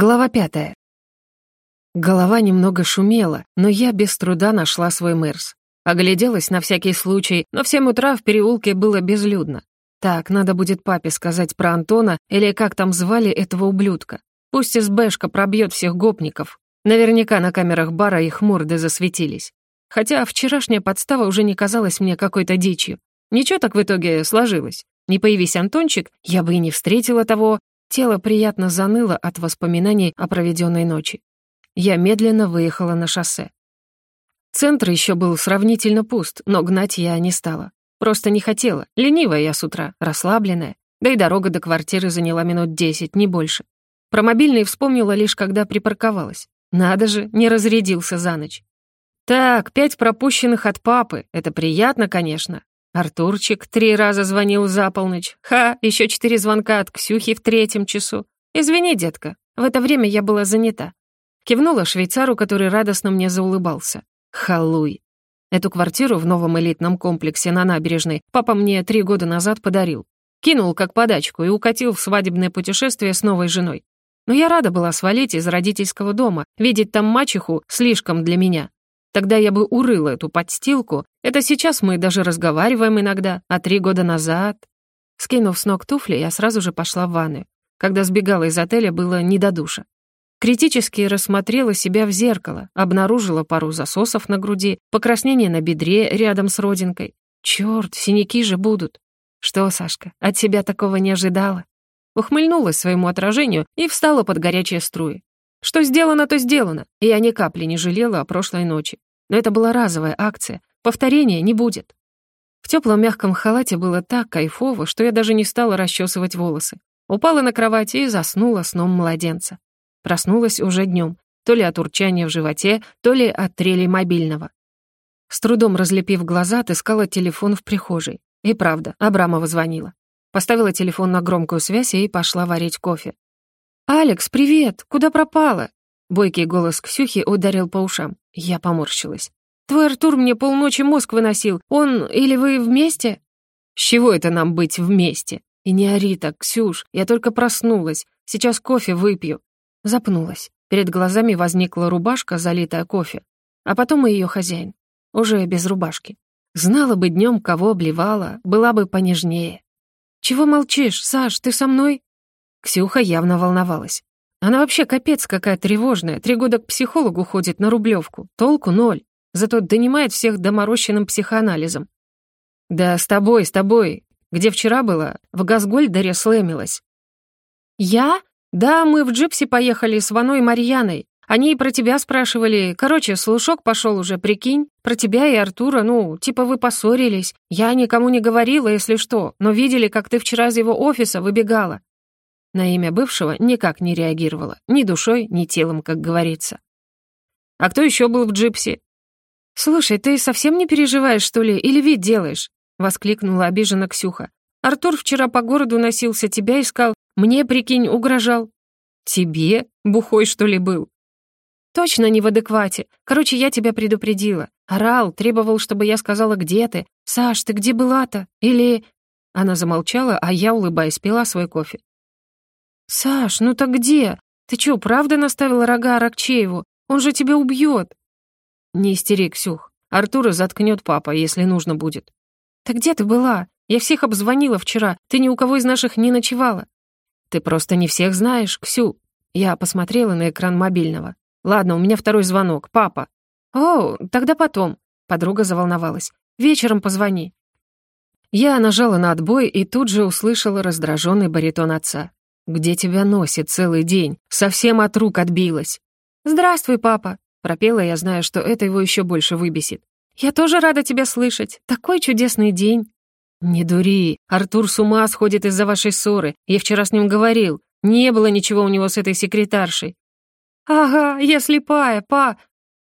Глава пятая. Голова немного шумела, но я без труда нашла свой Мерс. Огляделась на всякий случай, но в семь утра в переулке было безлюдно. Так, надо будет папе сказать про Антона или как там звали этого ублюдка. Пусть СБшка пробьет всех гопников. Наверняка на камерах бара их морды засветились. Хотя вчерашняя подстава уже не казалась мне какой-то дичью. Ничего так в итоге сложилось. Не появись Антончик, я бы и не встретила того, Тело приятно заныло от воспоминаний о проведенной ночи. Я медленно выехала на шоссе. Центр еще был сравнительно пуст, но гнать я не стала. Просто не хотела. Ленивая я с утра, расслабленная. Да и дорога до квартиры заняла минут десять, не больше. Про мобильный вспомнила лишь, когда припарковалась. Надо же, не разрядился за ночь. Так, пять пропущенных от папы. Это приятно, конечно. Артурчик три раза звонил за полночь. Ха, еще четыре звонка от Ксюхи в третьем часу. Извини, детка, в это время я была занята. Кивнула швейцару, который радостно мне заулыбался. Халуй. Эту квартиру в новом элитном комплексе на набережной папа мне три года назад подарил. Кинул как подачку и укатил в свадебное путешествие с новой женой. Но я рада была свалить из родительского дома, видеть там мачеху слишком для меня. Тогда я бы урыла эту подстилку. Это сейчас мы даже разговариваем иногда, а три года назад... Скинув с ног туфли, я сразу же пошла в ванную. Когда сбегала из отеля, было не до душа. Критически рассмотрела себя в зеркало, обнаружила пару засосов на груди, покраснение на бедре рядом с родинкой. Чёрт, синяки же будут. Что, Сашка, от себя такого не ожидала? Ухмыльнулась своему отражению и встала под горячие струи. Что сделано, то сделано, и я ни капли не жалела о прошлой ночи. Но это была разовая акция, повторения не будет. В теплом мягком халате было так кайфово, что я даже не стала расчесывать волосы. Упала на кровать и заснула сном младенца. Проснулась уже днем, то ли от урчания в животе, то ли от трели мобильного. С трудом разлепив глаза, отыскала телефон в прихожей. И правда, Абрамова звонила. Поставила телефон на громкую связь и пошла варить кофе. «Алекс, привет! Куда пропала?» Бойкий голос Ксюхи ударил по ушам. Я поморщилась. «Твой Артур мне полночи мозг выносил. Он или вы вместе?» «С чего это нам быть вместе?» «И не ори так, Ксюш, я только проснулась. Сейчас кофе выпью». Запнулась. Перед глазами возникла рубашка, залитая кофе. А потом и ее хозяин. Уже без рубашки. Знала бы днем, кого обливала, была бы понежнее. «Чего молчишь, Саш, ты со мной?» Ксюха явно волновалась. Она вообще капец какая тревожная. Три года к психологу ходит на Рублевку. Толку ноль. Зато донимает всех доморощенным психоанализом. «Да с тобой, с тобой. Где вчера была? В Газгольдере слэмилась». «Я? Да, мы в джипсе поехали с Ваной и Марьяной. Они и про тебя спрашивали. Короче, слушок пошел уже, прикинь. Про тебя и Артура, ну, типа вы поссорились. Я никому не говорила, если что, но видели, как ты вчера из его офиса выбегала. На имя бывшего никак не реагировала, ни душой, ни телом, как говорится. «А кто еще был в джипсе?» «Слушай, ты совсем не переживаешь, что ли, или вид делаешь?» — воскликнула обиженно Ксюха. «Артур вчера по городу носился, тебя искал, мне, прикинь, угрожал». «Тебе? Бухой, что ли, был?» «Точно не в адеквате. Короче, я тебя предупредила. Орал, требовал, чтобы я сказала, где ты. Саш, ты где была-то? Или...» Она замолчала, а я, улыбаясь, пила свой кофе. «Саш, ну так где? Ты чё, правда наставила рога Аракчееву? Он же тебя убьёт!» «Не истери, Ксюх. Артура заткнёт папа, если нужно будет». «Так где ты была? Я всех обзвонила вчера. Ты ни у кого из наших не ночевала». «Ты просто не всех знаешь, Ксю». Я посмотрела на экран мобильного. «Ладно, у меня второй звонок. Папа». «О, тогда потом». Подруга заволновалась. «Вечером позвони». Я нажала на отбой и тут же услышала раздражённый баритон отца. «Где тебя носит целый день? Совсем от рук отбилась». «Здравствуй, папа», — пропела я, зная, что это его еще больше выбесит. «Я тоже рада тебя слышать. Такой чудесный день». «Не дури. Артур с ума сходит из-за вашей ссоры. Я вчера с ним говорил. Не было ничего у него с этой секретаршей». «Ага, я слепая, па...»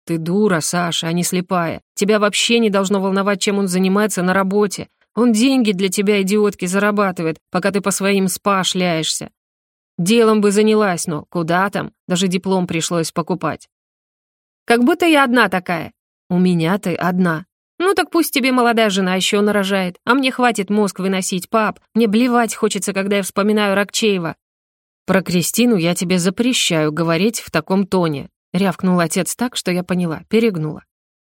«Ты дура, Саша, а не слепая. Тебя вообще не должно волновать, чем он занимается на работе. Он деньги для тебя, идиотки, зарабатывает, пока ты по своим спа шляешься. Делом бы занялась, но куда там? Даже диплом пришлось покупать. Как будто я одна такая. У меня ты одна. Ну так пусть тебе молодая жена еще нарожает, а мне хватит мозг выносить, пап. Мне блевать хочется, когда я вспоминаю Рокчеева. «Про Кристину я тебе запрещаю говорить в таком тоне», — рявкнул отец так, что я поняла, перегнула.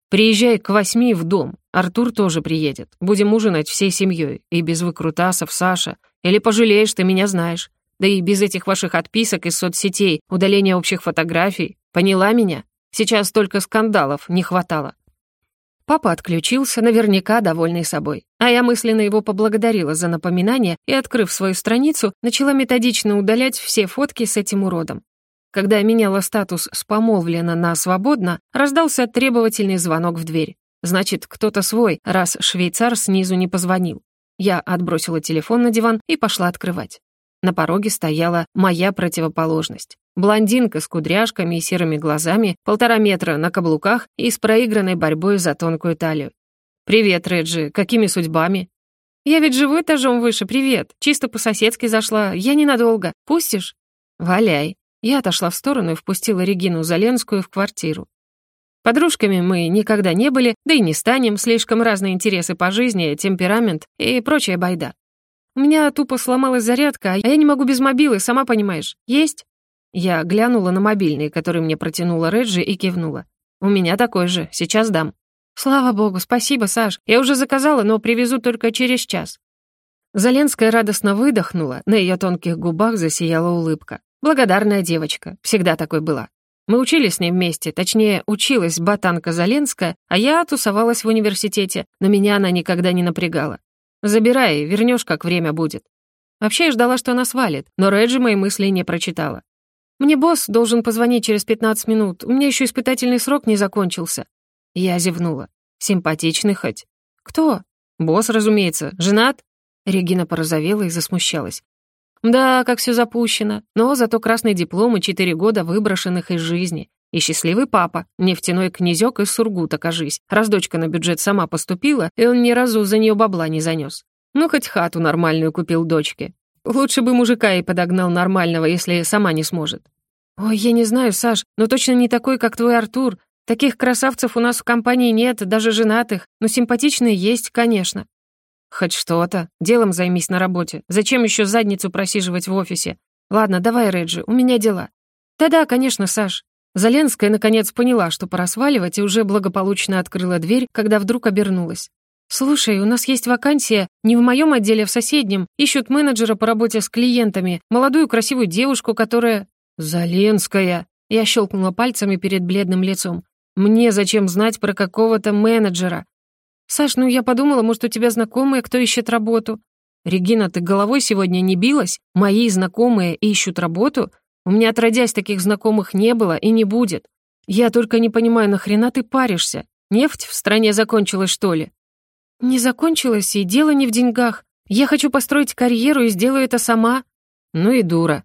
«Приезжай к восьми в дом. Артур тоже приедет. Будем ужинать всей семьей. И без выкрутасов, Саша. Или пожалеешь, ты меня знаешь. Да и без этих ваших отписок из соцсетей, удаления общих фотографий. Поняла меня? Сейчас только скандалов не хватало». Папа отключился, наверняка довольный собой. А я мысленно его поблагодарила за напоминание и, открыв свою страницу, начала методично удалять все фотки с этим уродом. Когда я меняла статус с «помолвлено» на «свободно», раздался требовательный звонок в дверь. Значит, кто-то свой, раз швейцар снизу не позвонил. Я отбросила телефон на диван и пошла открывать. На пороге стояла моя противоположность. Блондинка с кудряшками и серыми глазами, полтора метра на каблуках и с проигранной борьбой за тонкую талию. «Привет, Реджи, какими судьбами?» «Я ведь живу этажом выше, привет. Чисто по-соседски зашла. Я ненадолго. Пустишь?» «Валяй». Я отошла в сторону и впустила Регину Заленскую в квартиру. Подружками мы никогда не были, да и не станем, слишком разные интересы по жизни, темперамент и прочая байда. Меня тупо сломалась зарядка, а я не могу без мобилы, сама понимаешь. Есть?» Я глянула на мобильный, который мне протянула Реджи, и кивнула. «У меня такой же, сейчас дам». «Слава богу, спасибо, Саш. Я уже заказала, но привезу только через час». Заленская радостно выдохнула, на ее тонких губах засияла улыбка. Благодарная девочка, всегда такой была. Мы учились с ней вместе, точнее, училась ботанка Заленская, а я тусовалась в университете, но меня она никогда не напрягала. Забирай, вернешь, как время будет. Вообще я ждала, что она свалит, но Реджи мои мысли не прочитала. «Мне босс должен позвонить через 15 минут. У меня еще испытательный срок не закончился». Я зевнула. «Симпатичный хоть?» «Кто?» «Босс, разумеется. Женат?» Регина порозовела и засмущалась. «Да, как все запущено. Но зато красный диплом и четыре года выброшенных из жизни. И счастливый папа, нефтяной князёк из Сургута, кажись. Раз дочка на бюджет сама поступила, и он ни разу за неё бабла не занёс. Ну, хоть хату нормальную купил дочке. Лучше бы мужика и подогнал нормального, если сама не сможет. Ой, я не знаю, Саш, но точно не такой, как твой Артур. Таких красавцев у нас в компании нет, даже женатых, но симпатичные есть, конечно. Хоть что-то. Делом займись на работе. Зачем еще задницу просиживать в офисе? Ладно, давай, Реджи, у меня дела. Да-да, конечно, Саш. Заленская, наконец, поняла, что пора сваливать, и уже благополучно открыла дверь, когда вдруг обернулась. «Слушай, у нас есть вакансия не в моем отделе, а в соседнем. Ищут менеджера по работе с клиентами, молодую красивую девушку, которая...» «Заленская!» Я щелкнула пальцами перед бледным лицом. «Мне зачем знать про какого-то менеджера?» «Саш, ну я подумала, может, у тебя знакомые, кто ищет работу?» «Регина, ты головой сегодня не билась? Мои знакомые ищут работу? У меня отродясь таких знакомых не было и не будет. Я только не понимаю, нахрена ты паришься? Нефть в стране закончилась, что ли?» «Не закончилась, и дело не в деньгах. Я хочу построить карьеру и сделаю это сама». «Ну и дура».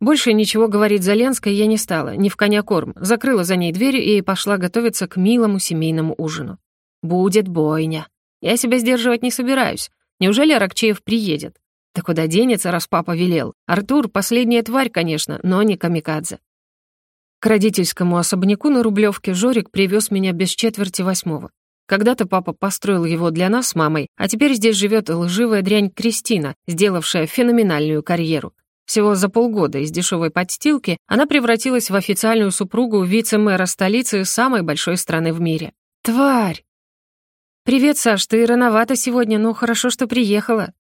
Больше ничего говорить Заленской я не стала, ни в коня корм. Закрыла за ней дверь и пошла готовиться к милому семейному ужину. Будет бойня. Я себя сдерживать не собираюсь. Неужели Аракчеев приедет? Да куда денется, раз папа велел? Артур — последняя тварь, конечно, но не камикадзе. К родительскому особняку на Рублевке Жорик привез меня без четверти восьмого. Когда-то папа построил его для нас с мамой, а теперь здесь живет лживая дрянь Кристина, сделавшая феноменальную карьеру. Всего за полгода из дешевой подстилки она превратилась в официальную супругу вице-мэра столицы самой большой страны в мире. Тварь! «Привет, Саш, ты рановато сегодня, но хорошо, что приехала».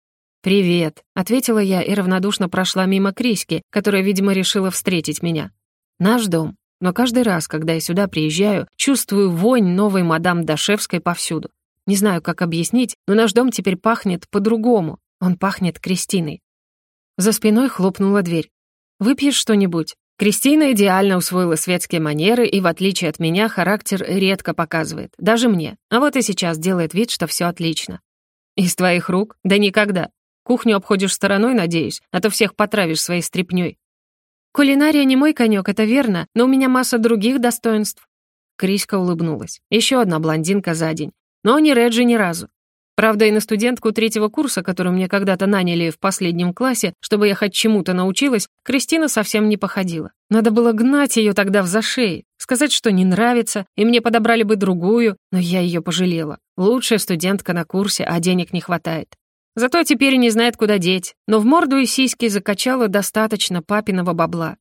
«Привет», — ответила я и равнодушно прошла мимо Криськи, которая, видимо, решила встретить меня. «Наш дом. Но каждый раз, когда я сюда приезжаю, чувствую вонь новой мадам Дашевской повсюду. Не знаю, как объяснить, но наш дом теперь пахнет по-другому. Он пахнет Кристиной. За спиной хлопнула дверь. «Выпьешь что-нибудь?» Кристина идеально усвоила светские манеры и, в отличие от меня, характер редко показывает. Даже мне. А вот и сейчас делает вид, что все отлично. «Из твоих рук? Да никогда. Кухню обходишь стороной, надеюсь, а то всех потравишь своей стряпнёй. «Кулинария не мой конек, это верно, но у меня масса других достоинств». Криська улыбнулась. Еще одна блондинка за день. Но не Реджи ни разу. Правда, и на студентку третьего курса, которую мне когда-то наняли в последнем классе, чтобы я хоть чему-то научилась, Кристина совсем не походила. Надо было гнать ее тогда в зашей, сказать, что не нравится, и мне подобрали бы другую, но я ее пожалела. Лучшая студентка на курсе, а денег не хватает. Зато теперь не знает, куда деть, но в морду и сиськи закачала достаточно папиного бабла.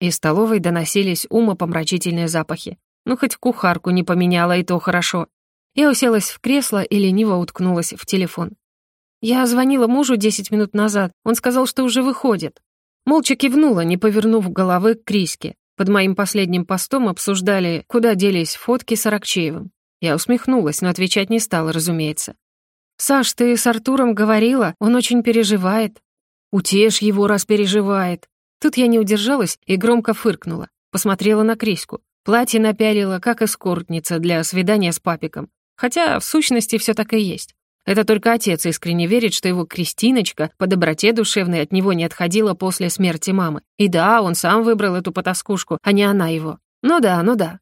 Из столовой доносились умопомрачительные запахи. Ну, хоть кухарку не поменяла, и то хорошо. Я уселась в кресло и лениво уткнулась в телефон. Я звонила мужу 10 минут назад, он сказал, что уже выходит. Молча кивнула, не повернув головы к Криске. Под моим последним постом обсуждали, куда делись фотки с Аракчеевым. Я усмехнулась, но отвечать не стала, разумеется. «Саш, ты с Артуром говорила, он очень переживает». «Утешь его, раз переживает». Тут я не удержалась и громко фыркнула. Посмотрела на Криську. Платье напялила, как эскортница для свидания с папиком. Хотя, в сущности, все так и есть. Это только отец искренне верит, что его Кристиночка по доброте душевной от него не отходила после смерти мамы. И да, он сам выбрал эту потаскушку, а не она его. Ну да, ну да.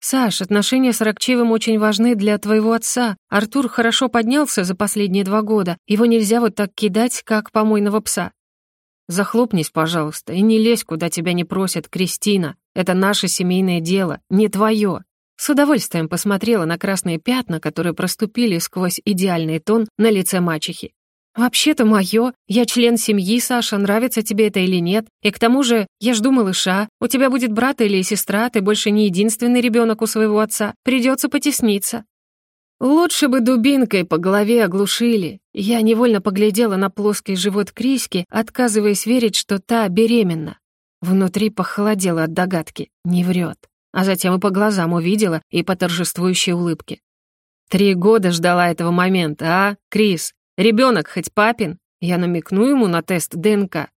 «Саш, отношения с Рокчевым очень важны для твоего отца. Артур хорошо поднялся за последние два года. Его нельзя вот так кидать, как помойного пса». «Захлопнись, пожалуйста, и не лезь, куда тебя не просят, Кристина. Это наше семейное дело, не твое». С удовольствием посмотрела на красные пятна, которые проступили сквозь идеальный тон на лице мачехи. «Вообще-то моё. Я член семьи, Саша, нравится тебе это или нет. И к тому же, я жду малыша. У тебя будет брат или сестра, ты больше не единственный ребёнок у своего отца. Придётся потесниться». Лучше бы дубинкой по голове оглушили. Я невольно поглядела на плоский живот Криски, отказываясь верить, что та беременна. Внутри похолодело от догадки. Не врет а затем и по глазам увидела, и по торжествующей улыбке. «Три года ждала этого момента, а, Крис? Ребенок хоть папин?» Я намекну ему на тест ДНК.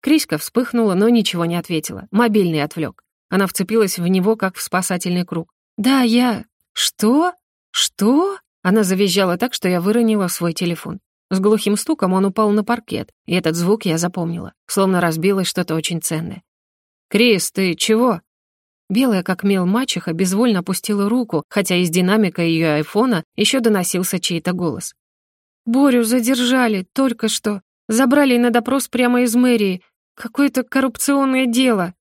Криска вспыхнула, но ничего не ответила. Мобильный отвлек. Она вцепилась в него, как в спасательный круг. «Да, я...» «Что? Что?» Она завизжала так, что я выронила свой телефон. С глухим стуком он упал на паркет, и этот звук я запомнила, словно разбилось что-то очень ценное. «Крис, ты чего?» Белая, как мел мачеха, безвольно опустила руку, хотя из динамика ее айфона еще доносился чей-то голос. «Борю задержали, только что. Забрали на допрос прямо из мэрии. Какое-то коррупционное дело».